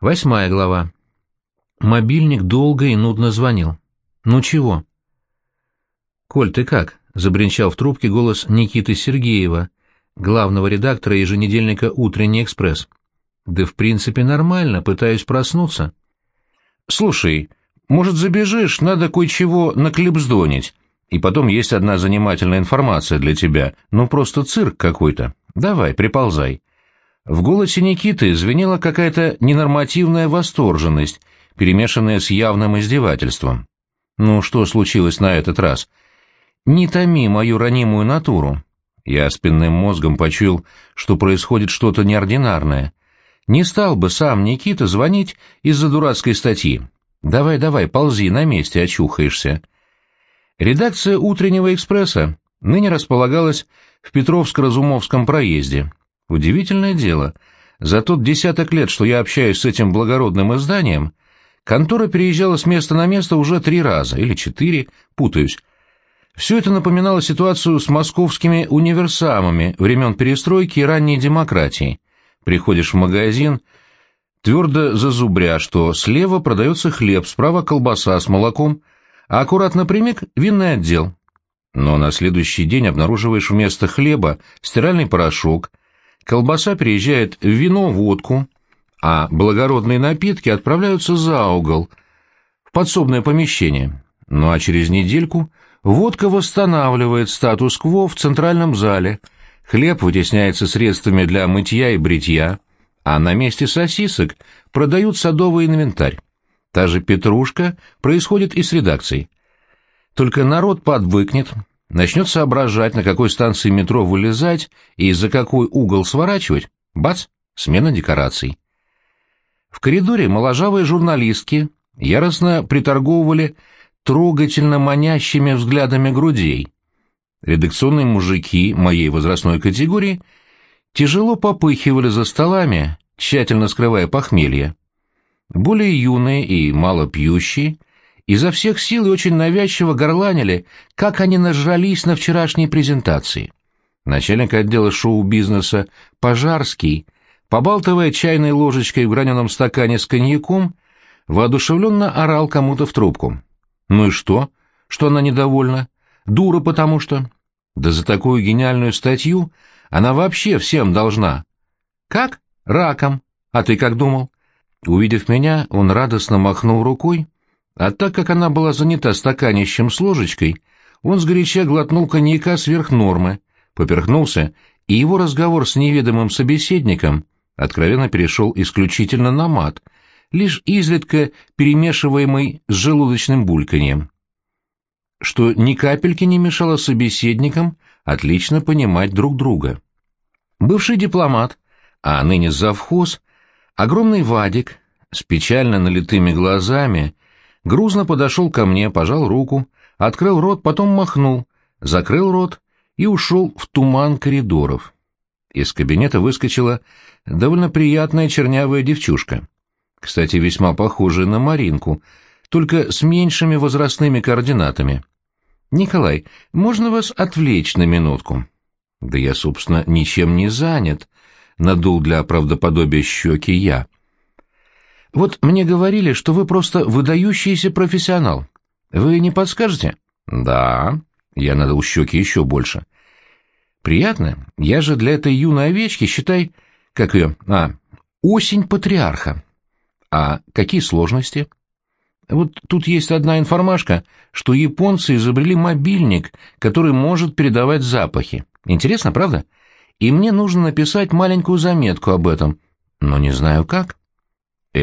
Восьмая глава. Мобильник долго и нудно звонил. «Ну чего?» «Коль, ты как?» — забринчал в трубке голос Никиты Сергеева, главного редактора еженедельника «Утренний экспресс». «Да в принципе нормально, пытаюсь проснуться». «Слушай, может, забежишь, надо кое-чего наклепсдонить, и потом есть одна занимательная информация для тебя, ну просто цирк какой-то. Давай, приползай». В голосе Никиты звенела какая-то ненормативная восторженность, перемешанная с явным издевательством. «Ну, что случилось на этот раз?» «Не томи мою ранимую натуру». Я спинным мозгом почуял, что происходит что-то неординарное. Не стал бы сам Никита звонить из-за дурацкой статьи. «Давай-давай, ползи, на месте очухаешься». Редакция «Утреннего экспресса» ныне располагалась в Петровско-Разумовском проезде, Удивительное дело. За тот десяток лет, что я общаюсь с этим благородным изданием, контора переезжала с места на место уже три раза, или четыре, путаюсь. Все это напоминало ситуацию с московскими универсамами времен перестройки и ранней демократии. Приходишь в магазин, твердо зазубря, что слева продается хлеб, справа колбаса с молоком, а аккуратно прямик — винный отдел. Но на следующий день обнаруживаешь вместо хлеба стиральный порошок, Колбаса переезжает в вино, водку, а благородные напитки отправляются за угол, в подсобное помещение. Ну а через недельку водка восстанавливает статус-кво в центральном зале, хлеб вытесняется средствами для мытья и бритья, а на месте сосисок продают садовый инвентарь. Та же петрушка происходит и с редакцией. Только народ подвыкнет, начнет соображать, на какой станции метро вылезать и за какой угол сворачивать, бац, смена декораций. В коридоре моложавые журналистки яростно приторговывали трогательно манящими взглядами грудей. Редакционные мужики моей возрастной категории тяжело попыхивали за столами, тщательно скрывая похмелье. Более юные и малопьющие изо всех сил и очень навязчиво горланили, как они нажрались на вчерашней презентации. Начальник отдела шоу-бизнеса Пожарский, побалтывая чайной ложечкой в граненом стакане с коньяком, воодушевленно орал кому-то в трубку. «Ну и что? Что она недовольна? Дура потому что...» «Да за такую гениальную статью она вообще всем должна». «Как? Раком. А ты как думал?» Увидев меня, он радостно махнул рукой, а так как она была занята стаканищем с ложечкой, он сгоряча глотнул коньяка сверх нормы, поперхнулся, и его разговор с неведомым собеседником откровенно перешел исключительно на мат, лишь изредка перемешиваемый с желудочным бульканьем. Что ни капельки не мешало собеседникам отлично понимать друг друга. Бывший дипломат, а ныне завхоз, огромный Вадик, с печально налитыми глазами, грузно подошел ко мне, пожал руку, открыл рот, потом махнул, закрыл рот и ушел в туман коридоров. Из кабинета выскочила довольно приятная чернявая девчушка. Кстати, весьма похожая на Маринку, только с меньшими возрастными координатами. «Николай, можно вас отвлечь на минутку?» «Да я, собственно, ничем не занят», — надул для правдоподобия щеки я. Вот мне говорили, что вы просто выдающийся профессионал. Вы не подскажете? Да. Я надул щеки еще больше. Приятно. Я же для этой юной овечки, считай, как ее, а, осень патриарха. А какие сложности? Вот тут есть одна информашка, что японцы изобрели мобильник, который может передавать запахи. Интересно, правда? И мне нужно написать маленькую заметку об этом, но не знаю как.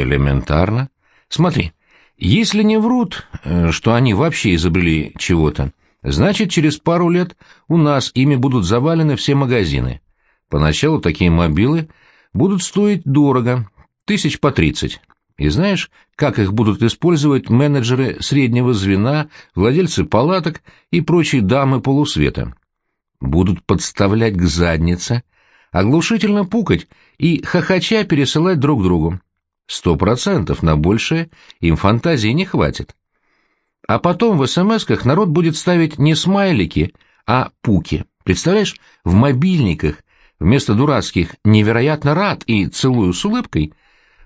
Элементарно. Смотри, если не врут, э, что они вообще изобрели чего-то, значит, через пару лет у нас ими будут завалены все магазины. Поначалу такие мобилы будут стоить дорого, тысяч по тридцать. И знаешь, как их будут использовать менеджеры среднего звена, владельцы палаток и прочие дамы полусвета? Будут подставлять к заднице, оглушительно пукать и хохоча пересылать друг другу. Сто процентов, на большее им фантазии не хватит. А потом в СМСках народ будет ставить не смайлики, а пуки. Представляешь, в мобильниках вместо дурацких «невероятно рад» и «целую с улыбкой»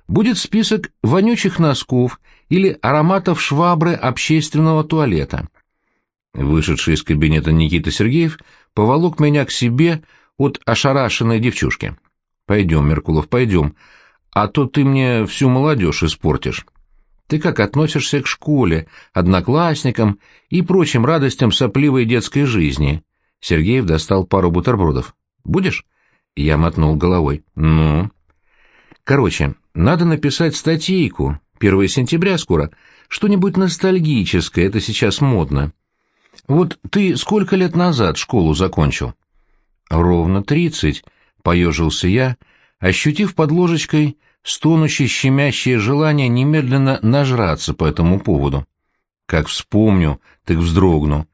будет список вонючих носков или ароматов швабры общественного туалета. Вышедший из кабинета Никита Сергеев поволок меня к себе от ошарашенной девчушки. «Пойдем, Меркулов, пойдем, а то ты мне всю молодежь испортишь. Ты как относишься к школе, одноклассникам и прочим радостям сопливой детской жизни?» Сергеев достал пару бутербродов. «Будешь?» Я мотнул головой. «Ну?» «Короче, надо написать статейку. 1 сентября скоро. Что-нибудь ностальгическое, это сейчас модно. Вот ты сколько лет назад школу закончил?» «Ровно тридцать», — поежился я, ощутив под ложечкой стонущее щемящее желание немедленно нажраться по этому поводу. Как вспомню, так вздрогну.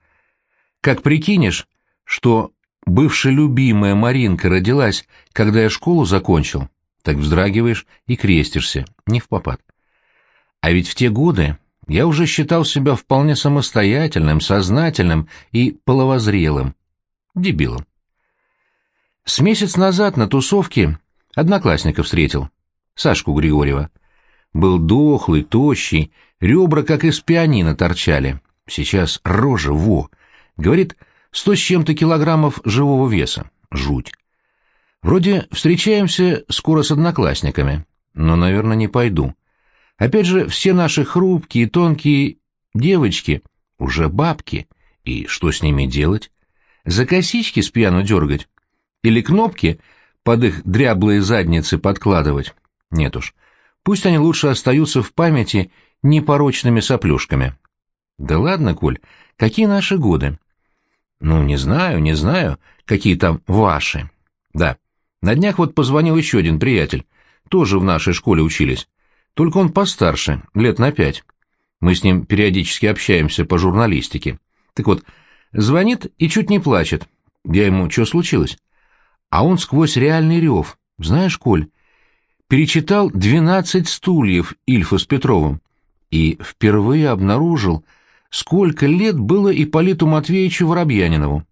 Как прикинешь, что бывшая любимая Маринка родилась, когда я школу закончил, так вздрагиваешь и крестишься, не в попад. А ведь в те годы я уже считал себя вполне самостоятельным, сознательным и половозрелым. Дебилом. С месяц назад на тусовке одноклассника встретил, Сашку Григорьева. Был дохлый, тощий, ребра как из пианино торчали. Сейчас рожа, во. Говорит, сто с чем-то килограммов живого веса. Жуть. Вроде встречаемся скоро с одноклассниками, но, наверное, не пойду. Опять же, все наши хрупкие, тонкие девочки уже бабки, и что с ними делать? За косички с пьяну дергать? Или кнопки под их дряблые задницы подкладывать? Нет уж, пусть они лучше остаются в памяти непорочными соплюшками. Да ладно, Коль, какие наши годы? Ну, не знаю, не знаю, какие там ваши. Да, на днях вот позвонил еще один приятель, тоже в нашей школе учились. Только он постарше, лет на пять. Мы с ним периодически общаемся по журналистике. Так вот, звонит и чуть не плачет. Я ему, что случилось? А он сквозь реальный рев. Знаешь, Коль, перечитал «Двенадцать стульев» Ильфа с Петровым и впервые обнаружил, сколько лет было Ипполиту Матвеевичу Воробьянинову.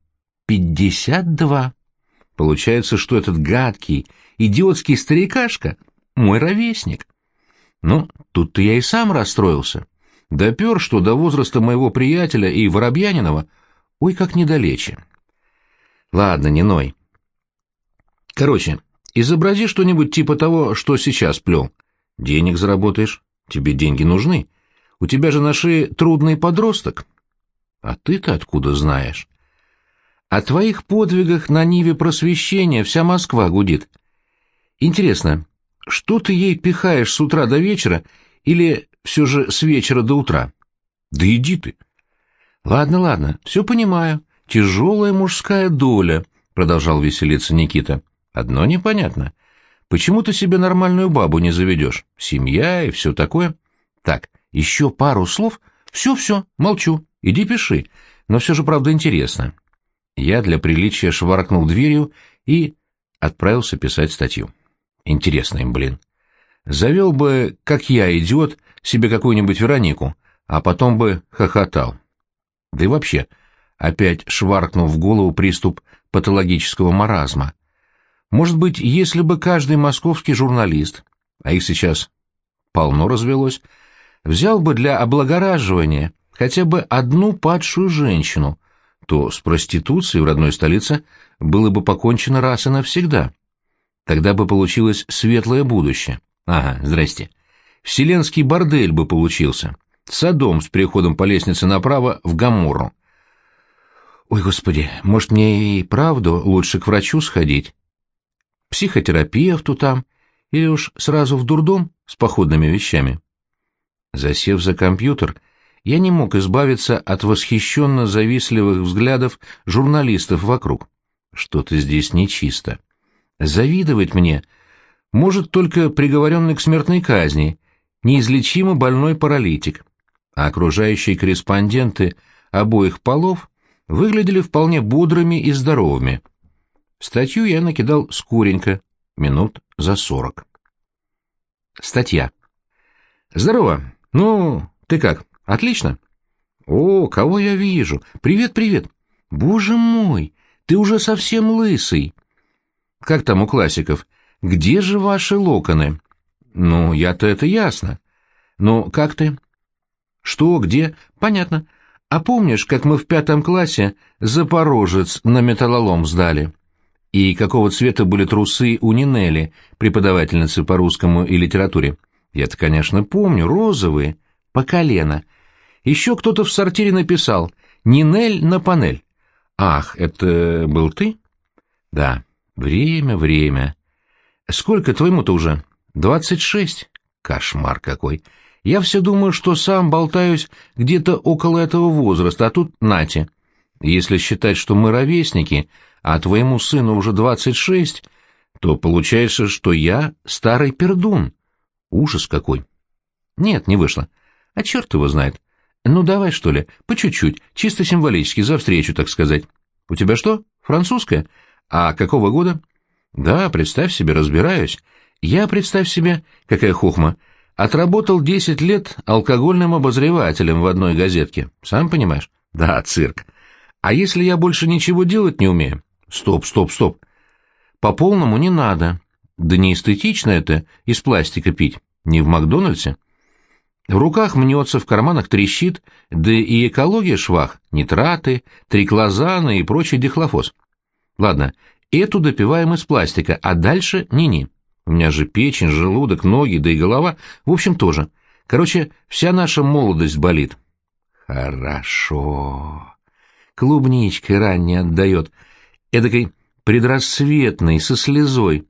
Пятьдесят два. Получается, что этот гадкий, идиотский старикашка — мой ровесник. Ну, тут-то я и сам расстроился. Допер, что до возраста моего приятеля и Воробьянинова, ой, как недалече. Ладно, не ной. Короче, изобрази что-нибудь типа того, что сейчас плел. Денег заработаешь, тебе деньги нужны. У тебя же на шее трудный подросток. А ты-то откуда знаешь? О твоих подвигах на Ниве просвещения вся Москва гудит. Интересно, что ты ей пихаешь с утра до вечера или все же с вечера до утра? Да иди ты. Ладно, ладно, все понимаю. Тяжелая мужская доля, продолжал веселиться Никита. Одно непонятно. Почему ты себе нормальную бабу не заведешь? Семья и все такое. Так, еще пару слов. Все-все, молчу. Иди пиши. Но все же, правда, интересно. Я для приличия шваркнул дверью и отправился писать статью. Интересно им, блин. Завел бы, как я, идиот, себе какую-нибудь Веронику, а потом бы хохотал. Да и вообще, опять шваркнул в голову приступ патологического маразма. Может быть, если бы каждый московский журналист, а их сейчас полно развелось, взял бы для облагораживания хотя бы одну падшую женщину, то с проституцией в родной столице было бы покончено раз и навсегда. Тогда бы получилось светлое будущее. Ага, здрасте. Вселенский бордель бы получился. Садом с переходом по лестнице направо в Гамору. Ой, господи, может, мне и правду лучше к врачу сходить? Психотерапевту там, или уж сразу в дурдом с походными вещами? Засев за компьютер, я не мог избавиться от восхищенно завистливых взглядов журналистов вокруг. Что-то здесь нечисто. Завидовать мне может только приговоренный к смертной казни, неизлечимо больной паралитик, а окружающие корреспонденты обоих полов выглядели вполне бодрыми и здоровыми. Статью я накидал скоренько, минут за сорок. Статья. «Здорово. Ну, ты как, отлично?» «О, кого я вижу? Привет, привет! Боже мой, ты уже совсем лысый!» Как там у классиков? Где же ваши локоны? Ну, я-то это ясно. Ну, как ты? Что, где? Понятно. А помнишь, как мы в пятом классе Запорожец на металлолом сдали? И какого цвета были трусы у Нинели, преподавательницы по русскому и литературе? Я-то, конечно, помню, розовые, по колено. Еще кто-то в сортире написал «Нинель на панель». Ах, это был ты? Да, время, время. Сколько твоему-то уже? Двадцать шесть. Кошмар какой. Я все думаю, что сам болтаюсь где-то около этого возраста, а тут нате. Если считать, что мы ровесники, а твоему сыну уже двадцать шесть, то получается, что я старый пердун. Ужас какой. Нет, не вышло. А черт его знает. Ну, давай, что ли, по чуть-чуть, чисто символически, за встречу, так сказать. У тебя что, французская? А какого года? Да, представь себе, разбираюсь. Я, представь себе, какая хохма, — Отработал 10 лет алкогольным обозревателем в одной газетке. Сам понимаешь? Да, цирк. А если я больше ничего делать не умею? Стоп, стоп, стоп. По полному не надо. Да не эстетично это из пластика пить. Не в Макдональдсе. В руках мнется, в карманах трещит, да и экология швах, нитраты, триклозаны и прочий дихлофос. Ладно, эту допиваем из пластика, а дальше ни-ни. У меня же печень, желудок, ноги, да и голова. В общем, тоже. Короче, вся наша молодость болит. Хорошо. Клубничкой ранее отдает. Эдакой предрассветной, со слезой.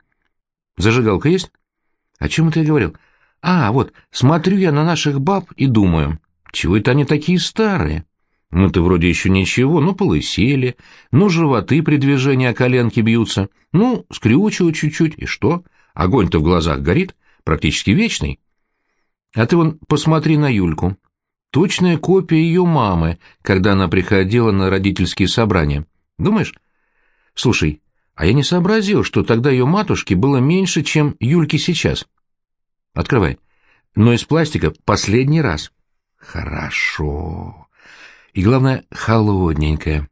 Зажигалка есть? О чем это я говорил? А, вот, смотрю я на наших баб и думаю, чего это они такие старые? Мы-то вроде еще ничего, ну, полысели, ну, животы при движении о коленки бьются, ну, скрючивают чуть-чуть, и что? Огонь-то в глазах горит, практически вечный. А ты вон посмотри на Юльку. Точная копия ее мамы, когда она приходила на родительские собрания. Думаешь? Слушай, а я не сообразил, что тогда ее матушке было меньше, чем Юльке сейчас. Открывай. Но из пластика последний раз. Хорошо. И главное, холодненькая.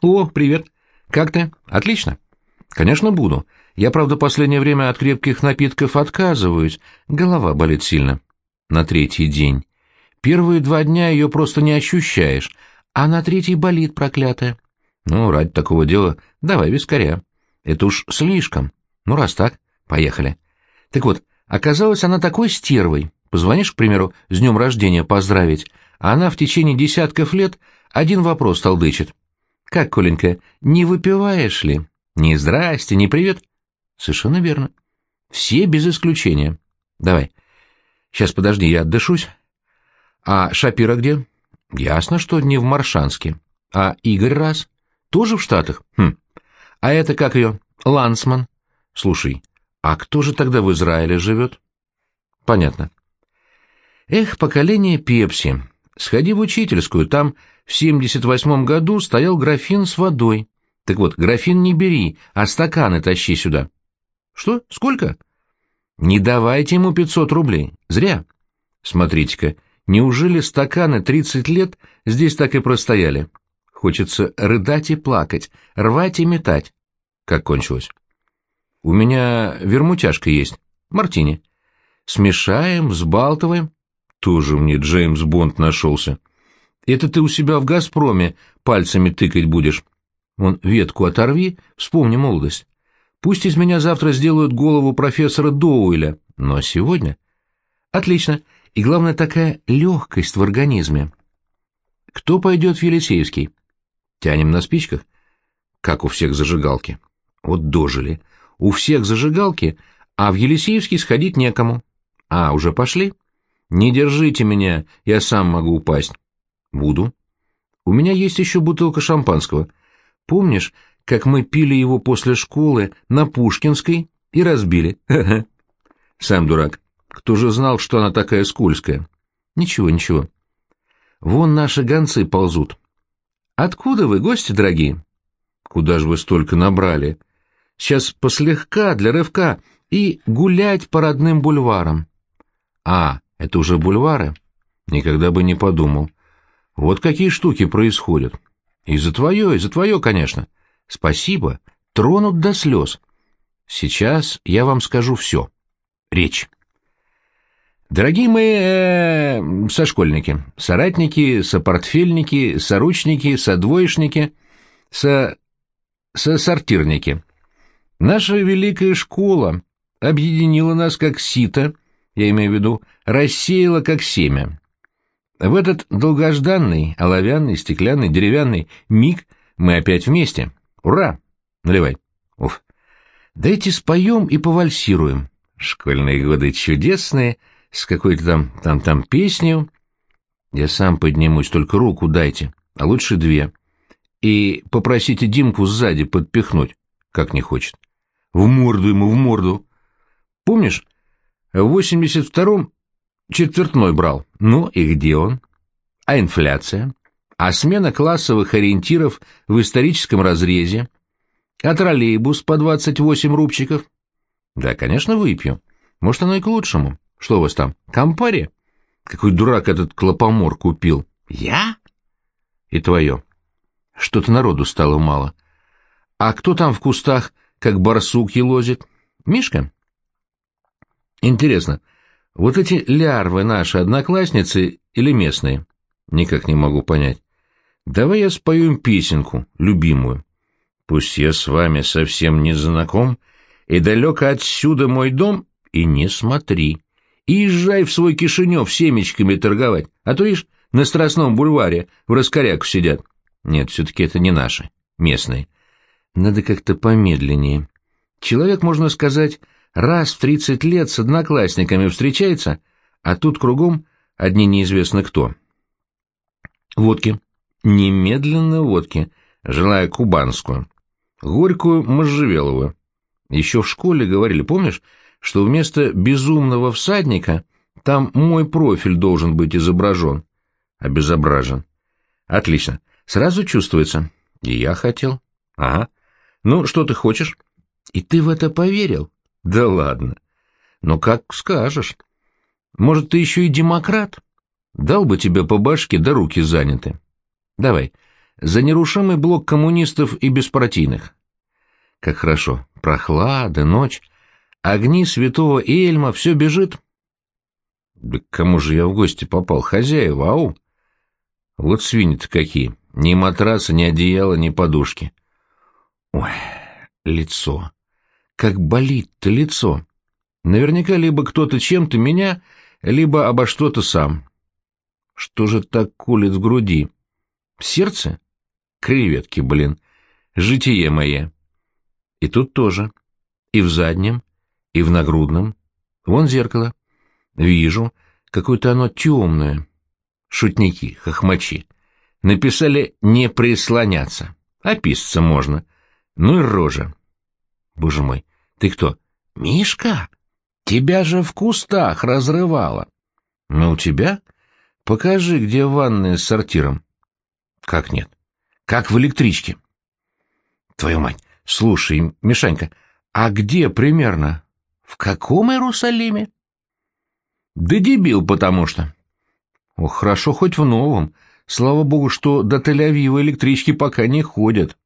О, привет. Как ты? Отлично. Конечно, буду. Я, правда, последнее время от крепких напитков отказываюсь, голова болит сильно. На третий день. Первые два дня ее просто не ощущаешь, а на третий болит проклятая. Ну, ради такого дела давай вискаря. Это уж слишком. Ну, раз так, поехали. Так вот, оказалась она такой стервой. Позвонишь, к примеру, с днем рождения поздравить, а она в течение десятков лет один вопрос толдычит. «Как, Коленька, не выпиваешь ли?» «Ни здрасте, ни привет». Совершенно верно. Все без исключения. Давай. Сейчас подожди, я отдышусь. А Шапира где? Ясно, что не в Маршанске. А Игорь раз? Тоже в Штатах? Хм. А это как ее? Лансман. Слушай, а кто же тогда в Израиле живет? Понятно. Эх, поколение Пепси. Сходи в учительскую, там в 78 году стоял графин с водой. Так вот, графин не бери, а стаканы тащи сюда. Что? Сколько? Не давайте ему пятьсот рублей. Зря. Смотрите-ка, неужели стаканы тридцать лет здесь так и простояли? Хочется рыдать и плакать, рвать и метать. Как кончилось? У меня вермутяшка есть. Мартини. Смешаем, взбалтываем. Тоже мне Джеймс Бонд нашелся. Это ты у себя в «Газпроме» пальцами тыкать будешь. Вон ветку оторви, вспомни молодость. Пусть из меня завтра сделают голову профессора Доуэля, но сегодня... Отлично. И главное, такая легкость в организме. Кто пойдет в Елисеевский? Тянем на спичках? Как у всех зажигалки. Вот дожили. У всех зажигалки, а в Елисеевский сходить некому. А, уже пошли? Не держите меня, я сам могу упасть. Буду. У меня есть еще бутылка шампанского. Помнишь, как мы пили его после школы на Пушкинской и разбили. Сам дурак. Кто же знал, что она такая скользкая? Ничего, ничего. Вон наши гонцы ползут. Откуда вы, гости дорогие? Куда же вы столько набрали? Сейчас послегка для рывка и гулять по родным бульварам. А, это уже бульвары? Никогда бы не подумал. Вот какие штуки происходят. И за твое, и за твое, конечно. Спасибо, тронут до слез. Сейчас я вам скажу все. речь. Дорогие мои э, сошкольники, соратники, сопортфельники, соручники, содвоечники, со... сосортирники. Наша великая школа объединила нас как сито, я имею в виду, рассеяла как семя. В этот долгожданный, оловянный, стеклянный, деревянный миг мы опять вместе. Ура! Наливай. Уф. Дайте споем и повальсируем. Школьные годы чудесные, с какой-то там, там-там песней. Я сам поднимусь, только руку дайте, а лучше две. И попросите Димку сзади подпихнуть, как не хочет. В морду ему, в морду. Помнишь, в 82-м четвертной брал. Ну и где он? А инфляция? А смена классовых ориентиров в историческом разрезе? А троллейбус по 28 рубчиков? Да, конечно, выпью. Может, оно и к лучшему. Что у вас там, компари? Какой дурак этот клопомор купил. Я? И твое. Что-то народу стало мало. А кто там в кустах, как барсук елозит? Мишка? Интересно, вот эти лярвы наши одноклассницы или местные? Никак не могу понять. Давай я спою им песенку, любимую. Пусть я с вами совсем не знаком, и далеко отсюда мой дом, и не смотри. И езжай в свой Кишинев семечками торговать, а то, ишь, на Страстном бульваре в раскоряку сидят. Нет, все-таки это не наши, местные. Надо как-то помедленнее. Человек, можно сказать, раз в тридцать лет с одноклассниками встречается, а тут кругом одни неизвестно кто. Водки. Немедленно водки, желая кубанскую. Горькую можжевеловую. Еще в школе говорили, помнишь, что вместо безумного всадника там мой профиль должен быть изображен. Обезображен. Отлично. Сразу чувствуется. И я хотел. Ага. Ну, что ты хочешь? И ты в это поверил? Да ладно. Ну, как скажешь. Может, ты еще и демократ? Дал бы тебе по башке, да руки заняты. Давай. За нерушимый блок коммунистов и беспартийных. Как хорошо. Прохлада, ночь. Огни святого Эльма, все бежит. Да к кому же я в гости попал? Хозяева, ау. Вот свиньи-то какие. Ни матраса, ни одеяла, ни подушки. Ой, лицо. Как болит-то лицо. Наверняка либо кто-то чем-то меня, либо обо что-то сам. Что же так кулит в груди? Сердце? Креветки, блин. Житие мое. И тут тоже. И в заднем, и в нагрудном. Вон зеркало. Вижу, какое-то оно темное. Шутники, хохмачи. Написали «не прислоняться». Описаться можно. Ну и рожа. Боже мой, ты кто? Мишка? Тебя же в кустах разрывало. Ну, тебя? Покажи, где ванная с сортиром. Как нет? Как в электричке. Твою мать, слушай, Мишанька, а где примерно? В каком Иерусалиме? Да дебил, потому что. Ох, хорошо хоть в новом. Слава богу, что до Тель-Авива электрички пока не ходят.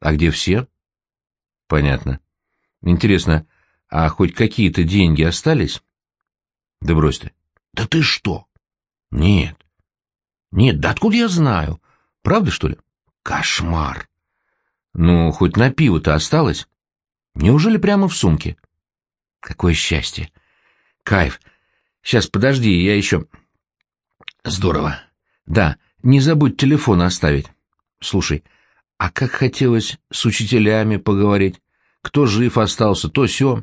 А где все? Понятно. Интересно, а хоть какие-то деньги остались? Да брось ты. Да ты что? Нет. Нет, да откуда я знаю? Правда, что ли? Кошмар. Ну, хоть на пиво-то осталось? Неужели прямо в сумке? Какое счастье. Кайф. Сейчас, подожди, я еще... Здорово. Да, не забудь телефон оставить. Слушай, а как хотелось с учителями поговорить. Кто жив остался, то все.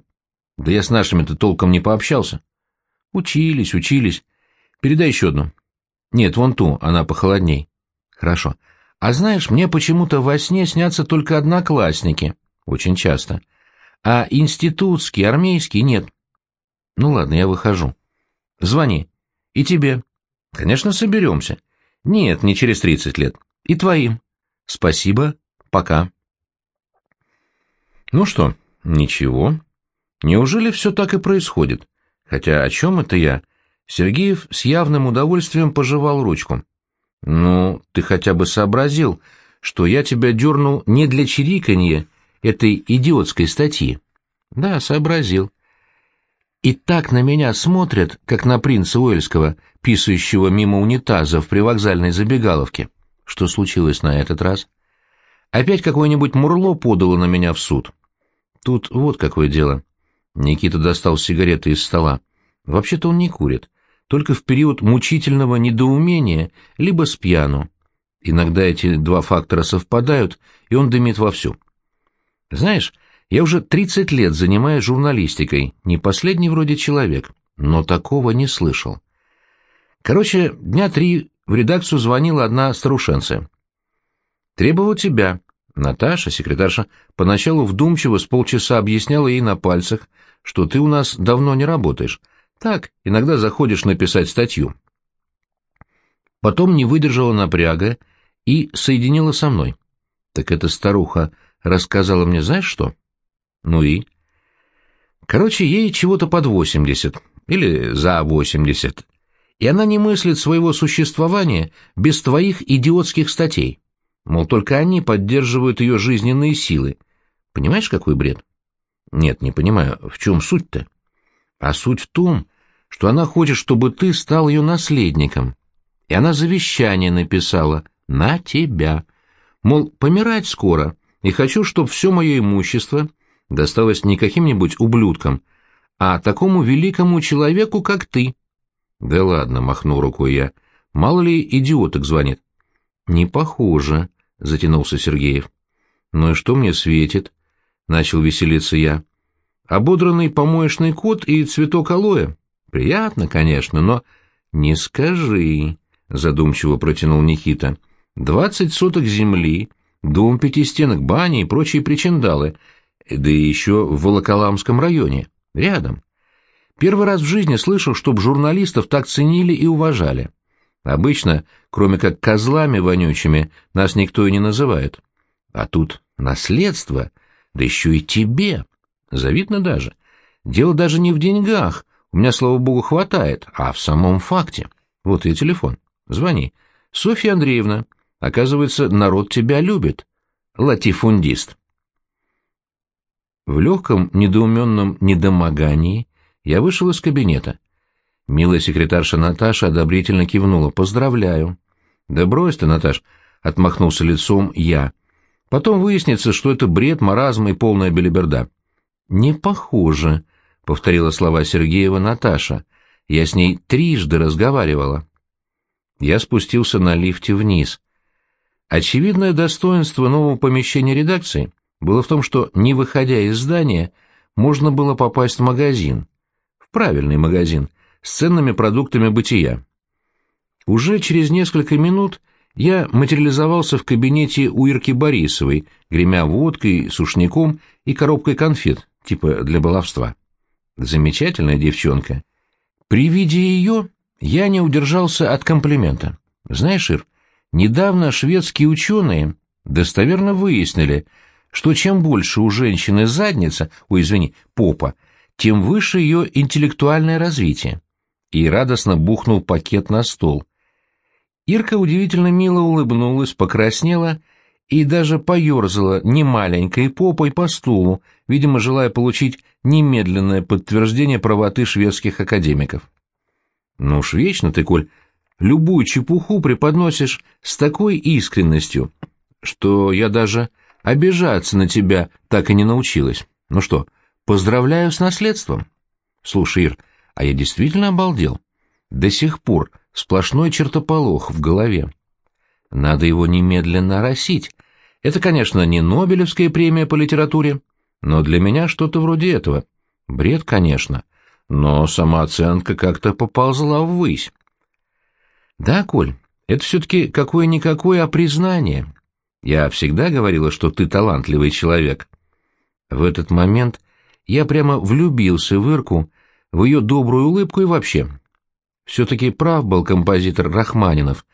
Да я с нашими-то толком не пообщался. Учились, учились. Передай еще одну. Нет, вон ту, она похолодней. Хорошо. А знаешь, мне почему-то во сне снятся только одноклассники. Очень часто. А институтские, армейские нет. Ну ладно, я выхожу. Звони. И тебе. Конечно, соберемся. Нет, не через тридцать лет. И твоим. Спасибо. Пока. Ну что, ничего. Неужели все так и происходит? Хотя о чем это я? Сергеев с явным удовольствием пожевал ручку. Ну, ты хотя бы сообразил, что я тебя дернул не для чириканья этой идиотской статьи. Да, сообразил. и так на меня смотрят, как на принца Уэльского, писающего мимо унитаза в привокзальной забегаловке. Что случилось на этот раз? Опять какое-нибудь мурло подало на меня в суд. Тут вот какое дело. Никита достал сигареты из стола. Вообще-то он не курит, только в период мучительного недоумения, либо с пьяну. Иногда эти два фактора совпадают, и он дымит вовсю. Знаешь, я уже 30 лет занимаюсь журналистикой, не последний вроде человек, но такого не слышал. Короче, дня три в редакцию звонила одна старушенция. Требовала тебя. Наташа, секретарша, поначалу вдумчиво с полчаса объясняла ей на пальцах, что ты у нас давно не работаешь. Так, иногда заходишь написать статью. Потом не выдержала напряга и соединила со мной. Так эта старуха рассказала мне, знаешь что? Ну и? Короче, ей чего-то под восемьдесят, или за восемьдесят, и она не мыслит своего существования без твоих идиотских статей. Мол, только они поддерживают ее жизненные силы. Понимаешь, какой бред? Нет, не понимаю, в чем суть-то? А суть в том, что она хочет, чтобы ты стал ее наследником. И она завещание написала на тебя. Мол, помирать скоро, и хочу, чтобы все мое имущество досталось не каким-нибудь ублюдкам, а такому великому человеку, как ты. Да ладно, махнул рукой я. Мало ли идиоток звонит. Не похоже, затянулся Сергеев. Ну и что мне светит? Начал веселиться я. Ободранный помоечный кот и цветок алоэ. Приятно, конечно, но... Не скажи, задумчиво протянул Никита. Двадцать соток земли, дом пятистенок, бани и прочие причиндалы, да и еще в Волоколамском районе, рядом. Первый раз в жизни слышал, чтоб журналистов так ценили и уважали. Обычно, кроме как козлами вонючими, нас никто и не называет. А тут наследство, да еще и тебе. Завидно даже. Дело даже не в деньгах, у меня, слава богу, хватает, а в самом факте. Вот и телефон. Звони. Софья Андреевна, оказывается, народ тебя любит. Латифундист. В легком, недоуменном недомогании я вышел из кабинета. Милая секретарша Наташа одобрительно кивнула. «Поздравляю». «Да брось ты, Наташ», — отмахнулся лицом я. «Потом выяснится, что это бред, маразм и полная белиберда». «Не похоже», — повторила слова Сергеева Наташа. «Я с ней трижды разговаривала». Я спустился на лифте вниз. Очевидное достоинство нового помещения редакции было в том, что, не выходя из здания, можно было попасть в магазин правильный магазин, с ценными продуктами бытия. Уже через несколько минут я материализовался в кабинете у Ирки Борисовой, гремя водкой, сушняком и коробкой конфет, типа для баловства. Замечательная девчонка. При виде ее я не удержался от комплимента. Знаешь, Ир, недавно шведские ученые достоверно выяснили, что чем больше у женщины задница, ой, извини, попа, тем выше ее интеллектуальное развитие. И радостно бухнул пакет на стол. Ирка удивительно мило улыбнулась, покраснела и даже поерзала немаленькой попой по стулу, видимо, желая получить немедленное подтверждение правоты шведских академиков. Ну уж вечно ты, Коль, любую чепуху преподносишь с такой искренностью, что я даже обижаться на тебя так и не научилась. Ну что, — Поздравляю с наследством. Слушай, Ир, а я действительно обалдел. До сих пор сплошной чертополох в голове. Надо его немедленно оросить. Это, конечно, не Нобелевская премия по литературе, но для меня что-то вроде этого. Бред, конечно, но самооценка как-то поползла ввысь. Да, Коль, это все-таки какое-никакое, а признание. Я всегда говорила, что ты талантливый человек. В этот момент я прямо влюбился в Ирку, в ее добрую улыбку и вообще. Все-таки прав был композитор Рахманинов.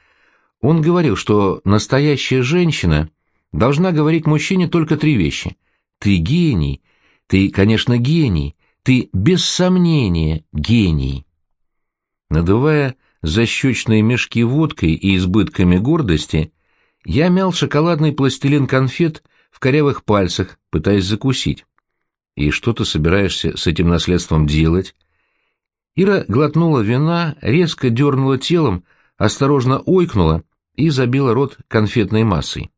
Он говорил, что настоящая женщина должна говорить мужчине только три вещи. «Ты гений», «Ты, конечно, гений», «Ты, без сомнения, гений». Надувая защечные мешки водкой и избытками гордости, я мял шоколадный пластилин конфет в корявых пальцах, пытаясь закусить. И что ты собираешься с этим наследством делать? Ира глотнула вина, резко дернула телом, осторожно ойкнула и забила рот конфетной массой.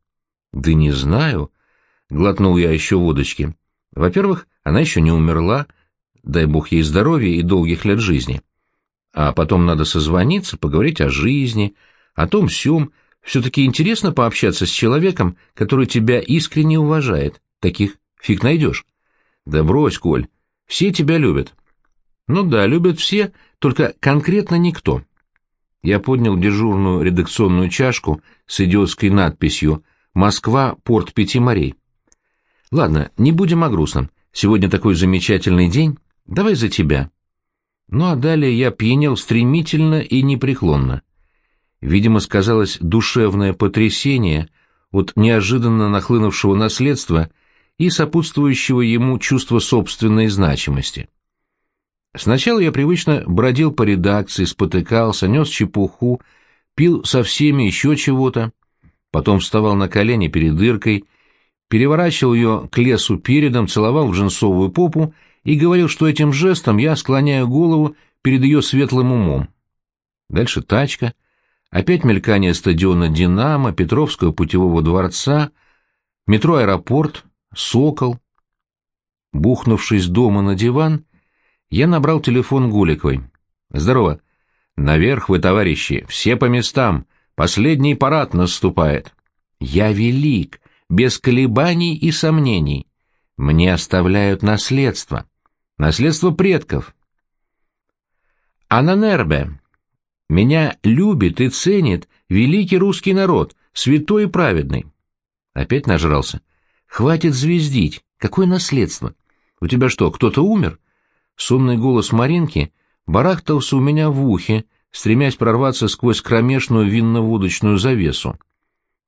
«Да не знаю», — глотнул я еще водочки. «Во-первых, она еще не умерла, дай бог ей здоровья и долгих лет жизни. А потом надо созвониться, поговорить о жизни, о том сём. Все-таки интересно пообщаться с человеком, который тебя искренне уважает. Таких фиг найдешь». «Да брось, Коль, все тебя любят». «Ну да, любят все, только конкретно никто». Я поднял дежурную редакционную чашку с идиотской надписью «Москва, порт пяти морей». Ладно, не будем о грустном. Сегодня такой замечательный день. Давай за тебя. Ну а далее я пьянел стремительно и непреклонно. Видимо, сказалось душевное потрясение от неожиданно нахлынувшего наследства и сопутствующего ему чувства собственной значимости. Сначала я привычно бродил по редакции, спотыкался, нес чепуху, пил со всеми еще чего-то, потом вставал на колени перед дыркой, переворачивал ее к лесу передом, целовал в джинсовую попу и говорил, что этим жестом я склоняю голову перед ее светлым умом. Дальше тачка, опять мелькание стадиона «Динамо», Петровского путевого дворца, метро-аэропорт, «Сокол». Бухнувшись дома на диван, я набрал телефон Гуликовой. «Здорово. Наверх вы, товарищи, все по местам. Последний парад наступает. Я велик, без колебаний и сомнений. Мне оставляют наследство. Наследство предков. Ананербе. Меня любит и ценит великий русский народ, святой и праведный. Опять нажрался. Хватит звездить. Какое наследство? У тебя что, кто-то умер? Сонный голос Маринки барахтался у меня в ухе, стремясь прорваться сквозь кромешную винно-водочную завесу.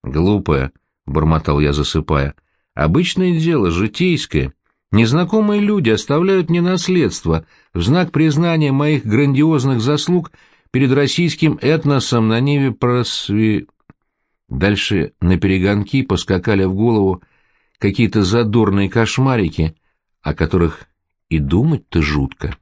«Глупая», — бормотал я, засыпая, — «обычное дело, житейское. Незнакомые люди оставляют мне наследство в знак признания моих грандиозных заслуг перед российским этносом на ниве просви...» Дальше на перегонки поскакали в голову какие-то задорные кошмарики, о которых и думать-то жутко.